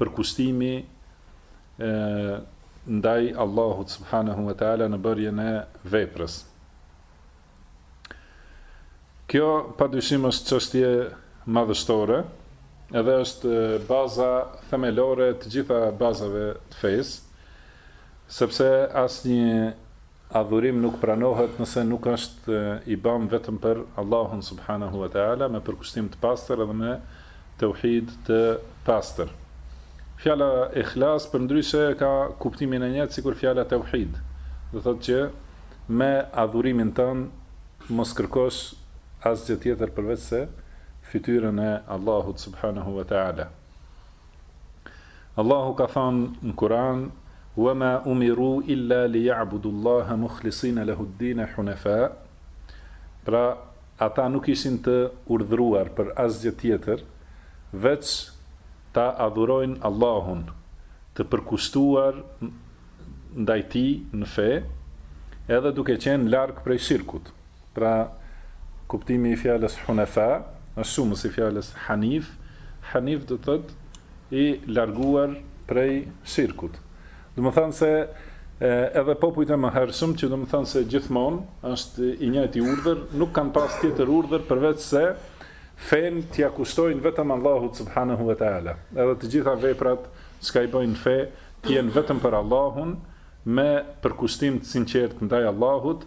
Përkushtimi ndaj Allahut subhanehu ve teala në bërjen e veprës. Kjo pa dyshim është çështje madhështore, edhe është baza themelore të gjitha bazave të fesë, sepse asnjë Adhurim nuk pranohet nëse nuk është i bam vetëm për Allahun subhanehu ve teala me përkushtim të pastër edhe me teuhid të pastër. Fjala ihlas përndryshe e ka kuptimin e njëjtë sikur fjala teuhid, do thotë që me adhurimin tënd mos kërkosh asgjë tjetër përveçse fytyrën e Allahut subhanehu ve teala. Allahu ka thënë në Kur'an, "Wa ma umiru illa liya'budu Allaha mukhlisina lahud-dina hunafa", pra ata nuk ishin të urdhëruar për asgjë tjetër veç ta adhurojnë Allahun të përkushtuar ndaj Tij në fe, edhe duke qenë larg prej shirkut. Pra, kuptimi i fjalës hunefa është shumës i fjalës hanif, hanif do të thotë i larguar prej shirkut. Domethanë se edhe popujt e mëhershëm, që domethanë se gjithmonë është i njëjti urdhër, nuk kanë pas tjetër urdhër përveç se fenë t'ia kushtojnë vetëm Allahut subhanahu wa taala. Edhe të gjitha veprat çka i bëjnë fe, të jenë vetëm për Allahun, me përkushtim të sinqertë ndaj Allahut,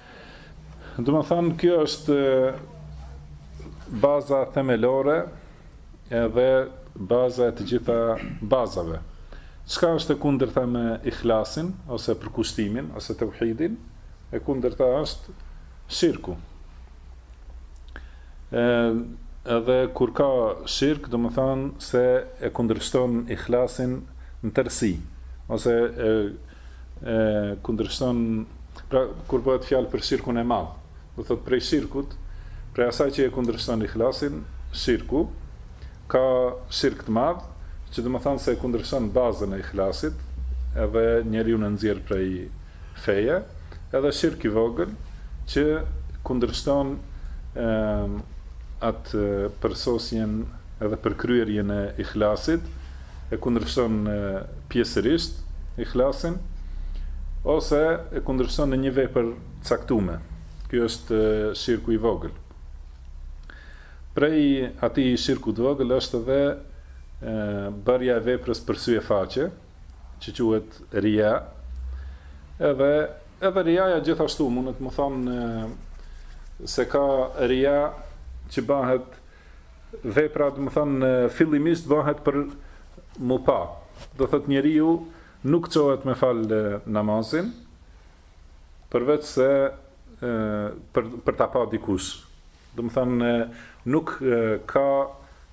Domethanë kjo është baza themelore edhe baza e të gjitha bazave. Çka është e kundërta me ihlasin ose përkushtimin ose teuhidin? E kundërta është shirku. Ë edhe kur ka shirk, domethanë se e kundërshton ihlasin në tërësi ose e e kundërshton pra kur bëhet fjalë për shirkun e madh, do thotë prej shirkut, prej asaj që e kundërshton ihlasin, shirku ka shirk të madh, që domethanë se e kundërshton bazën e ihlasit, edhe njeriun e nxjerr prej feje, edhe shirk i vogël që kundërshton ë atë përsosjen edhe përkryerjen e ihlasit, e kundërshton pjesërisht ihlasin ose e kundërshton në një vepër të caktume. Ky është shirku i vogël. Prej atij shirku të vogël është edhe bërja e veprës për sy e faqe, që quhet rija. Edhe edhe rijaja gjithashtu domethanë se ka rija që bahet vepra do të thonë fillimisht bahet për m'u pa. Do thotë njeriu nuk çohet me fal namazin përveç se për për ta pa dikush. Domethan nuk ka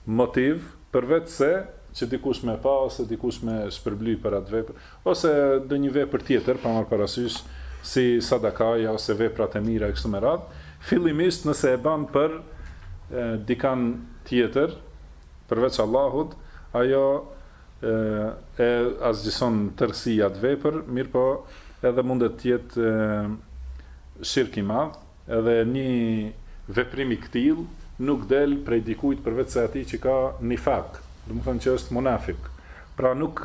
motiv përveç se që dikush me pa ose dikush me shpërbly për atë vepër Ose ndonjë vepër tjetër, pa marrë parasysh, si sadakaja ose veprat e mira e kështu me radhë, fillimisht nëse e ban për dikand tjetër përveç Allahut, ajo e asgjëson tërësi atë vepër, mirëpo edhe mundet të jetë shirk i madh, Edhe nji veprim i këtillë nuk del prej dikujt përveçse atij që ka nifak, domethënë që është munafik. Pra nuk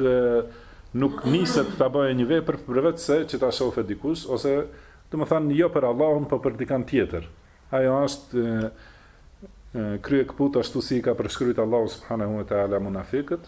nuk niset ta bëjë një vepër përveçse që ta shofe dikush ose domethënë jo për Allahun po për dikand tjetër. Ajo është kryekëput ashtu si i ka përshkrujt Allahu subhanehu ve teala munafikët,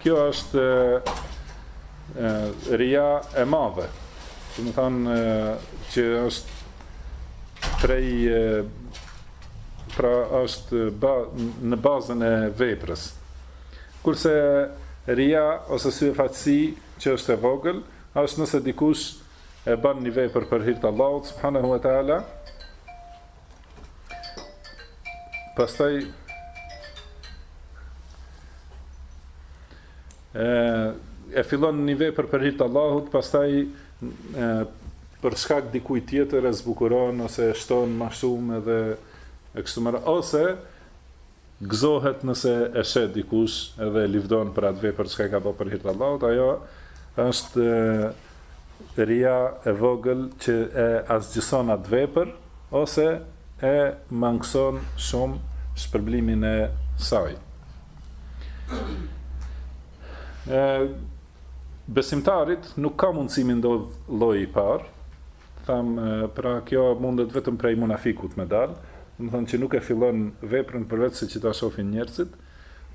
Kjo është rija e madhe, domethan që është prej, pra është ba, në bazën e veprës. Kurse rija ose syefaqësi që është e vogël, është nëse dikush e bën një vepër për hir të Allahut, subhanahu wa ta'ala, Pastaj e e fillon një vepër për hir të Allahut, pastaj e për shkak dikujt tjetër e zbukuron ose e shton ma shumë edhe e kështu me radhë ose gëzohet nëse e sheh dikush edhe e livdon për atë vepër çka e ka ba për hir të Allahut ajo është rija e vogël që e asgjëson atë vepër ose e mangëson shumë shpërblimin e saj Besimtarit nuk ka mundësi m'i ndodh lloji i parë, thamë, pra kjo mundet vetëm prej munafikut me dalë, domethënë që nuk e fillon veprën përveçse që ta shofin njerëzit,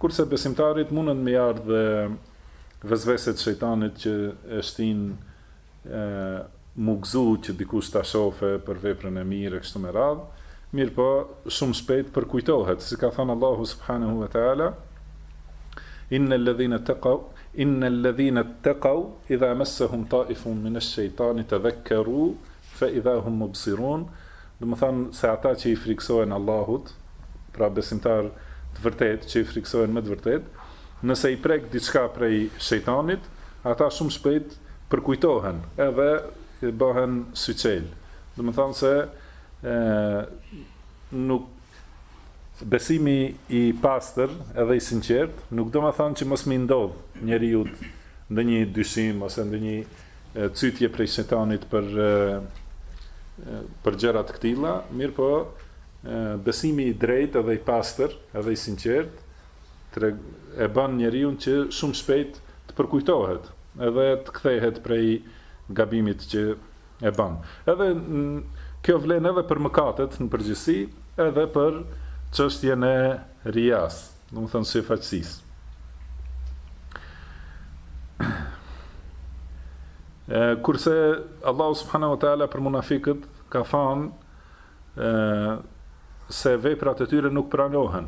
kurse besimtarit munden m'i ardhë vesveset e shejtanit që e shtinë, m'u gëzu që dikush ta shofe për veprën e mirë e kështu me radhë, mirëpo shumë shpejt përkujtohet, si ka thënë Allahu subhanehu ve teala, Inne lledhine tekaw, inne lledhine tekaw, idha messehum taifun mine shejtani tedhekkeru, fe idha hum mubsirun, domethan se ata që i frikësohen Allahut, pra besimtarë të vërtetë që i frikësohen me të vërtetë, nëse i prek diçka prej shejtanit, ata shumë shpejt përkujtohen edhe bahen syçelë. Domethënë se ë nuk besimi i pastër edhe i sinqert nuk domethënë që mos me i ndodh njeriut ndonjë dyshim ose ndonjë cytje prej shejtanit për për gjëra të këtilla, mirëpo besimi i drejtë edhe i pastër, edhe i sinqert, treg e ban njeriun që shumë shpejt të përkujtohet edhe të kthehet prej gabimit që e ban. Edhe kjo vlen edhe për mëkatet në përgjithësi, edhe për çështjen e rias, domethënë syfaqësisë. Kurse Allahu subhanahu wa taala për munafiqët ka thanë se veprat e tyre nuk pranohen,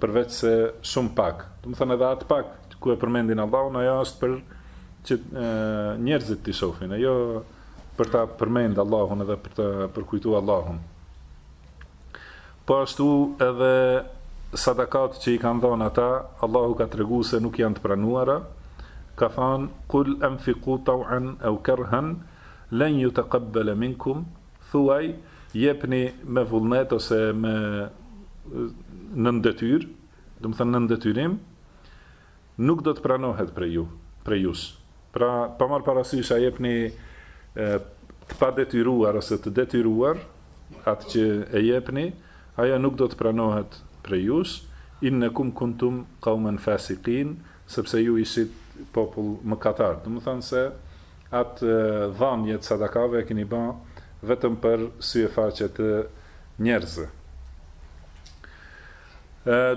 përveçse shumë pak, domethënë edhe atë pak ku e përmendin Allahun, ajo është për që njerëzit t'i shofin, e jo për ta përmend Allahun edhe për ta përkujtu Allahun. Po ashtu edhe sadakat që i kanë dhonë ata, Allahu ka tregu se nuk janë të pranuara. Ka thanë kul anfiqu taw'an aw karhan lan yutaqabbal minkum Thuaj, jepni me vullnet ose me nën detyrë, domethënë nën detyrim, nuk do të pranohet prej ju, prej jush. Pra, pa marr parasysh a jepni të padetyruar ose të detyruar, atë që e jepni, ajo nuk do të pranohet prej jush, innakum kuntum qauman fasiqin, sepse ju ishit popull mëkatar. Domethënë se Atë dhanje të sadakave e kini ba vetëm për sy e faqe të njerëzve.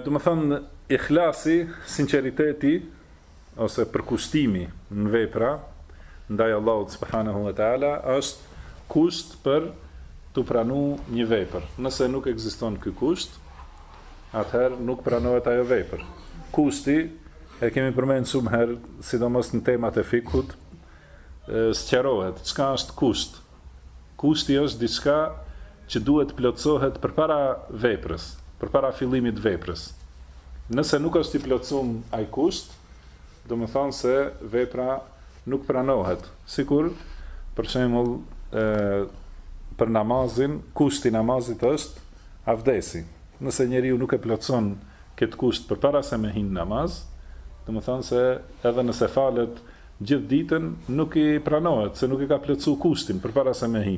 Domethënë ihlasi, sinqeriteti ose përkushtimi në vepra ndaj Allahut subhanahu wa taala është kusht për t'u pranu një vepër. Nëse nuk ekziston ky kusht, atëherë nuk pranohet ajo vepër. Kushti E kemi përmend shumë herë, sidomos në temat e fikut, sqarohet çka është kusht. Kushti është diçka që duhet të plotësohet përpara veprës, përpara fillimit të veprës. Nëse nuk është i plotësum ai kusht, domethënë se vepra nuk pranohet. Sikur, për shembull, për namazin, kushti i namazit është avdesi. Nëse njeriu nuk e plotëson këtë kusht përpara se me hi në namaz, domethënë se edhe nëse falet gjithë ditën nuk i pranohet, se nuk e ka plotësu kushtin përpara se me hi.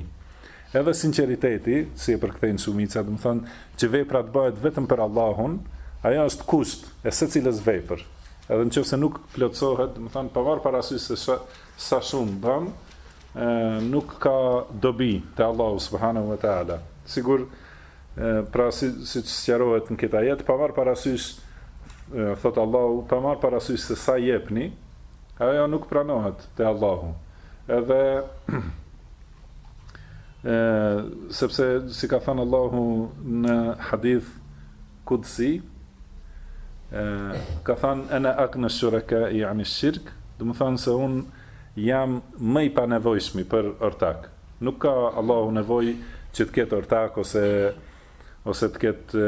Edhe sinqeriteti, si e përkthejnë shumica, domethënë që vepra të bëhet vetëm për Allahun, ajo është kusht e secilës vepër, edhe nëqofse nuk plotësohet, domethënë pa marrë parasysh se sa sa shumë bën, nuk ka dobi te Allahu subhanehu ve teala. Sikur Pra siç sqarohet në këtë ajet, pa marrë parasysh thotë Allahu, pa marrë parasysh se sa jepni, ajo nuk pranohet te Allahu. Edhe sepse si ka thënë Allahu në hadith kudsi ka thënë ena agna shurakai ani shirk domethënë se unë jam më i panevojshmi për ortak Nuk ka Allahu nevojë që të ketë ortak ose ose të ketë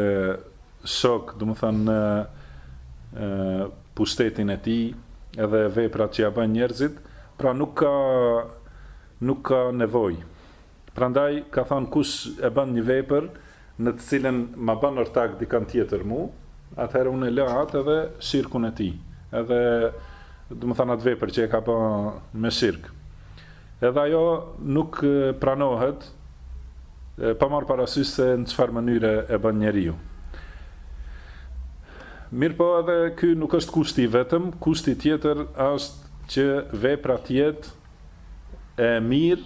shok, domethënë në pushtetin e tij, edhe veprat që ia bëjnë njerëzit, pra nuk ka nuk ka nevojë. Prandaj ka thënë kush e bën një vepër në të cilën ma bën ortak dikënd tjetër mu, atëherë unë e lë atë edhe shirkun e tij, edhe domethënë atë vepër që e ka bë me shirk. Edhe ajo nuk pranohet pa marrë parasysh se në çfarë mënyre e bën njeriu. Mirëpo edhe ky nuk është kushti i vetëm, kushti tjetër është që vepra të jetë e mirë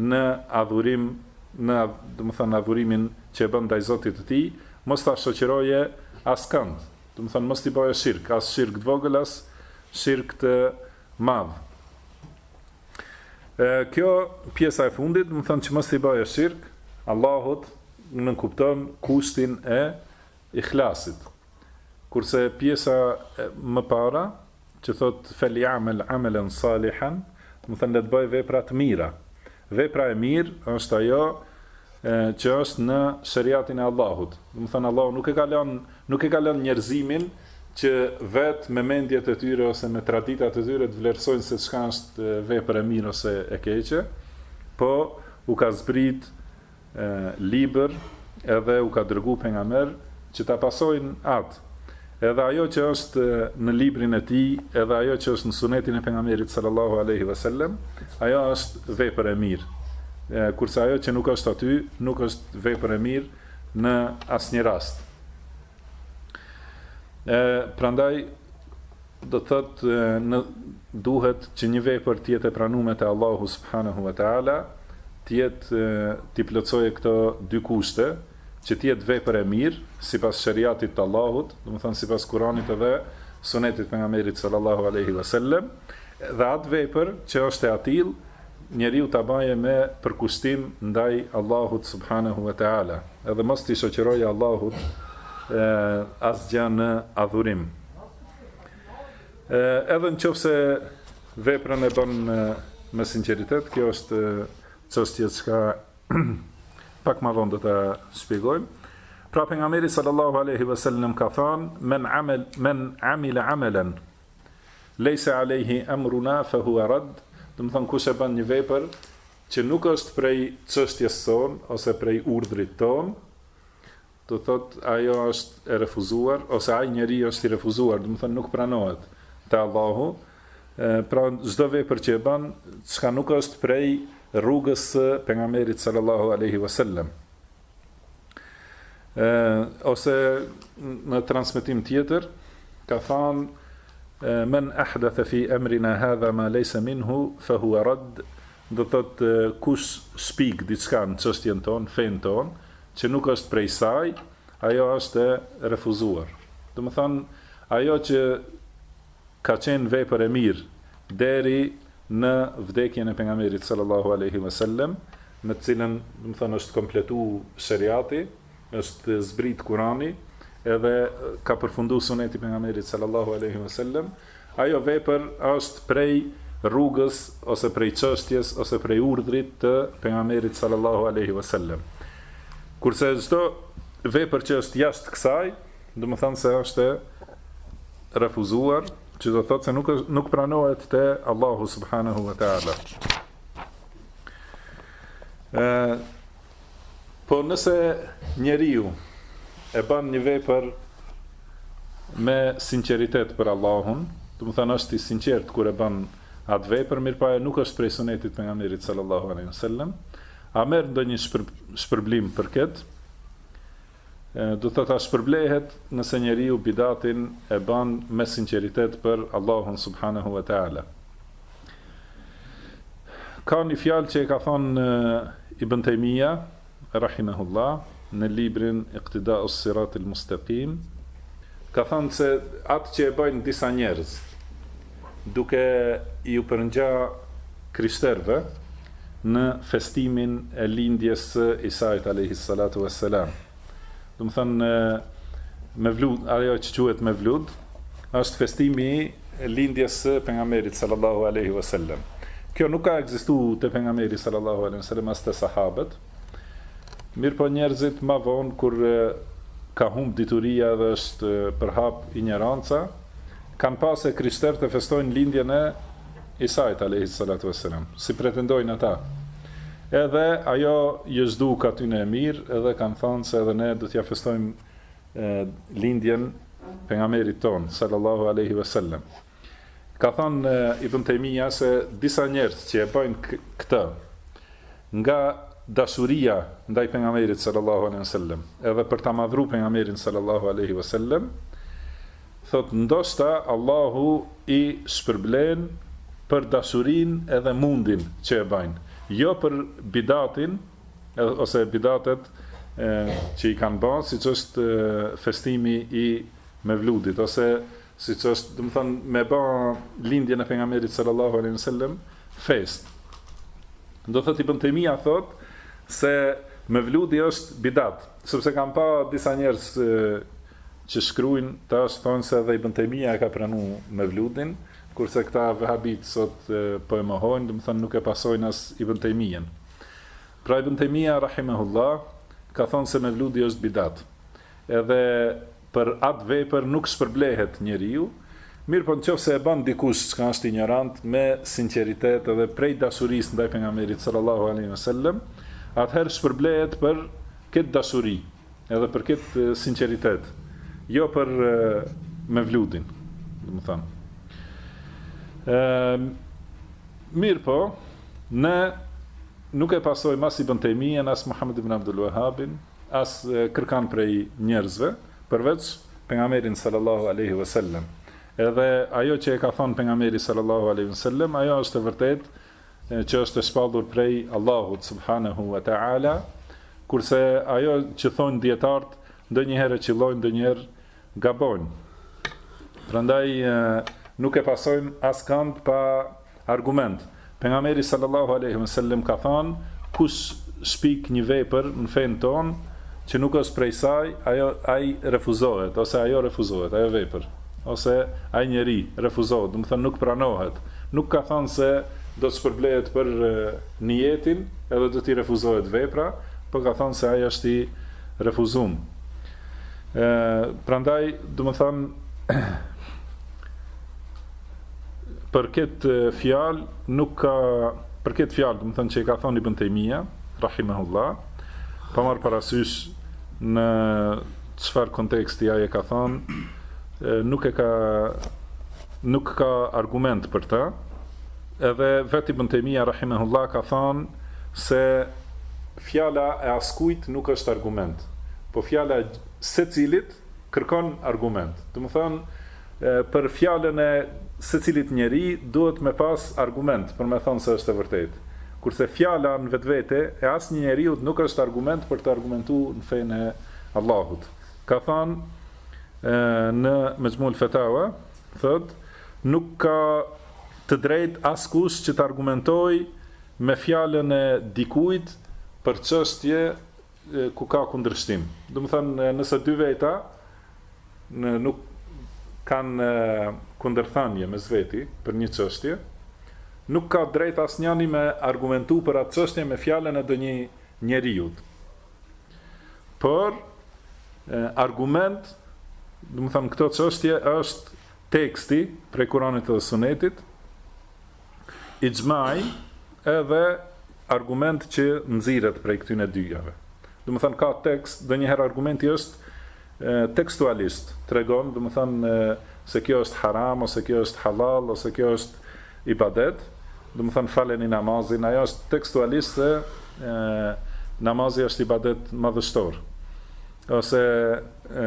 në adhurim në domethënë adhurimin që e bën ndaj Zotit të tij, mos ta shoqëroje askënd, domethënë mos t'i bëje shirk, as shirk të vogël as shirk të madh. E, kjo pjesa e fundit, domethënë që mos t'i bëje shirk Allahut, nënkupton kushtin e ihlasit. Kurse pjesa më para, Që thotë, Fely'amel amelen salihan, domethënë le të bëjë vepra të mira. Vepra e mirë është ajo që është në sheriatin e Allahut. Domethënë Allahu nuk e ka lënë, nuk e ka lënë njerëzimin që vetë me mendjet e tyre ose me traditat e tyre të vlerësojnë se çka është vepër e mirë ose e keqe, po u ka zbrit libër edhe u ka dërgu pejgamber që ta pasojnë atë edhe ajo që është në librin e tij edhe ajo që është në sunetin e pejgamberit sallallahu alaihi wasallam ajo është vepër e mirë kurse ajo që nuk është aty nuk është vepër e mirë në asnjë rast E prandaj do të thotë në duhet që një vepër të jetë e pranume te Allahu subhanahu wa taala, të jetë t'i plotësojë këto dy kushte, që të jetë vepër e mirë sipas sheriatit të Allahut, domethanë sipas Kuranit edhe Sunetit të pejgamberit sallallahu alaihi wasallam, dhe atë vepër që është e atillë njeriu ta baje me përkushtim ndaj Allahut subhanehu ve teala, edhe mos t'i shoqërojë Allahut asgjë në adhurim. Edhe në qoftë se veprën e bën me, me sinqeritet, kjo është çështje që pak ma vonë do ta shpjegojmë. Pra pejgamberi sallallahu aleyhi ve sellem ka thanë, men, amel, men amile amelen, Lejse alejhi emruna fe hue radd, domethënë kush e bën një vepër që nuk është prej çështjes sonë ose prej urdhrit tonë, do të thotë ajo është e refuzuar ose ai njeri është i refuzuar, domethënë nuk pranohet te Allahu, pra çdo vepër që e bën, çka nuk është prej rrugës së pejgamberit sallallahu alejhi vesellem. Ë ose në transmetim tjetër ka thënë men ahdatha fi amrina hadha ma laysa minhu fa huwa rad do të thotë kush shpik diçka në çështjen tonë, fenë tonë, që nuk është prej saj, ajo është e refuzuar. Domethanë ajo që ka qenë vepër e mirë deri në vdekjen e pejgamberit sallallahu alaihi wasallam, me të cilën, domethanë, është kompletu sheriati, është zbrit Kurani, edhe ka përfundu suneti i pejgamberit sallallahu alaihi wasallam, ajo vepër është prej rrugës ose prej çështjes ose prej urdhrit të pejgamberit sallallahu alaihi wasallam. Kurse çdo vepër që është jashtë kësaj, domethanë se është e refuzuar, që do të thotë se nuk është nuk pranohet te Allahu subhanahu wa taala. Ë Po nëse njeriu e bën një vepër me sinqeritet për Allahun, domethanë është i sinqertë kur e bën atë vepër, mirëpo ajo nuk është prej sunetit pejgamberit sallallahu alaihi wasallam, a merr ndonjë shpër, shpërblim për këtë? Do të thotë a shpërblehet nëse njeriu bidatin e ban me sinqeritet për Allahun subhanehu ve teala? Ka një fjalë që e ka thënë Ibn Tejmija rahimehullah në librin Iqtida'us Siratil Mustaqim, ka thënë se atë që e bëjnë disa njerëz, duke iu përngja krishterëve në festimin e lindjes së Isait alejhi salatu ves selam. Domethanë Mevlud, ajo që quhet Mevlud, është festimi i lindjes së pejgamberit sallallahu alejhi wasallam. Kjo nuk ka ekzistu te pejgamberi sallallahu alejhi wasallam as te sahabët. Mirëpo njerëzit ma vonë kur ka humb dituria dhe është përhap injoranca, kanë pa se krishterët e festojnë lindjen e Isait alejhi salatu ue selam, si pretendojnë ata. Edhe ajo ju asht duk atyne e mirë edhe kanë thanë se edhe ne do t'ja festojmë lindjen Pejgamberit tonë, sallallahu alejhi ue selam. Ka thonë Ibn Taymija se disa njerëz që e bajnë këtë nga dashuria ndaj pejgamberit sallallahu alaihi wasallam, edhe për ta madhru pejgamberin sallallahu alaihi wasallam, thot ndoshta Allahu i shpërblen për dashurin edhe mundin që e bajnë, jo për bidatin ose bidatet e, që i kanë ba, siç është festimi i Mevludit ose siç është, domethënë, me ba lindjen e pejgamberit sallallahu alaihi wasallam fest. Domethënë Ibn Taymija thot se mevludi është bidat, sepse kam pa disa njerëz që shkruajnë tash thonë se edhe Ibn Taymija e ka pranu mevludin, kurse këta vehabit sot po e mohojnë, domethënë nuk e pasojnë as Ibn Taymijën. Pra Ibn Taymija rahimahullah ka thonë se mevludi është bidat. Edhe për atë vepër nuk shpërblehet njeriu, mirëpo në qoftë se e ban dikush që është injorant me sinqeritet edhe prej dashurisë ndaj Pejgamberit sallallahu alejhi ve sellem, atëherë shpërblehet për këtë dashuri edhe për këtë sinqeritet, jo për mevludin, domethënë. E, mirëpo, ne nuk e pasojmë as Ibn Tejmijen, as Muhamed ibn Abdul Wahhabin, as kërkan prej njerëzve përveç Pejgamberin sallallahu alejhi ve sellem. Edhe ajo që e ka thonë Pejgamberi sallallahu alejhi ve sellem, ajo është e vërtetë që është e shpallur prej Allahut subhanahu wa taala, kurse ajo që thonë dietart, ndonjëherë e qillojnë, ndonjëherë Gabojnë. Prandaj nuk e pasojmë askand pa argument. Pejgamberi sallallahu alejhi ve sellem ka thanë, kush shpik një vepër në fenë tonë që nuk është prej saj, ajo ai refuzohet ose ajo refuzohet, ajo vepër ose ai njeri refuzohet, domethanë nuk pranohet. Nuk ka thanë se do të shpërblehet për nijetin, edhe do t'i refuzohet vepra, po ka thanë se ai është i refuzum. E, prandaj, domethënë, për këtë fjalë nuk ka për këtë fjalë, domethënë që e ka thënë Ibn Taymija, rahimahullah, pa marr parasysh në çfarë konteksti ai e ka thënë, nuk e ka nuk ka argument për të. Edhe vetë Ibn Tejmija rahimahullah ka thënë se Fjala e askujt nuk është argument, po fjala e secilit kërkon argument. Domethënë, për fjalën e secilit njeri duhet me pas argument për me thënë se është e vërtetë. Kurse fjala në vetvete e asnjë njeriut nuk është argument për të argumentu në fenë e Allahut. Ka thënë në Mexhmu'l Fetava, thotë, Nuk ka të drejtë askush që të argumentojë me fjalën e dikujt për çështje ku ka kundërshtim. Domethënë nëse dy veta në nuk kanë kundërthënie mes veti për një çështje, nuk ka drejt asnjëri me argumentu për atë çështje me fjalën e ndonjë njeriu. Por argument, domethënë këto çështje është teksti prej Kuranit dhe Sunetit, ixhmai edhe argument që nxirret prej këtyre dyjave. Domethënë ka tekst, ndonjëherë argumenti është tekstualist, tregon, domethënë se kjo është haram ose kjo është halal ose kjo është ibadet, domethënë faleni namazin, ajo është tekstualist se e, namazi është ibadet madhështor. Ose e,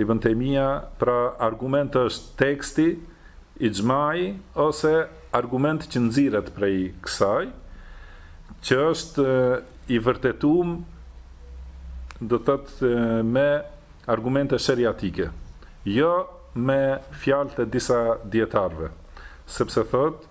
Ibën Tejmija, Pra, argument është teksti, ixhmai ose argument që nxirret prej kësaj, që është i vërtetuar, do të thotë me argumente sheriatike, jo me fjalët e disa dijetarëve, sepse thotë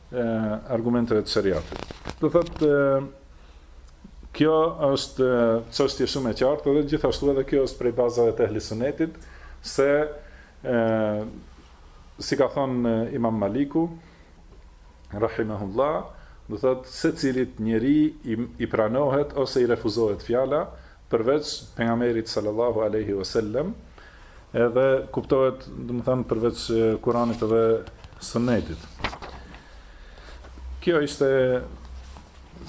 argumenteve të sheriatit. Do thotë kjo është çështje shumë e qartë dhe gjithashtu edhe kjo është prej bazave të ehli sunetit se e, si ka thonë Imam Maliku rahimahullah do thotë secilit njeri i, i pranohet ose i refuzohet fjala përveç Pejgamberit Sallallahu Alejhi Vesellem, edhe kuptohet, domethënë përveç Kuranit dhe Sunnetit. Kjo ishte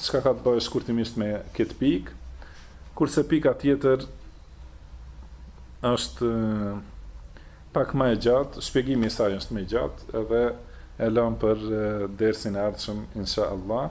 çka ka të bëjë shkurtimisht me këtë pikë. Kurse pika tjetër është pak më e gjatë, shpjegimi i saj është më i gjatë, edhe e lëmë për dersin e ardhshëm inshallah.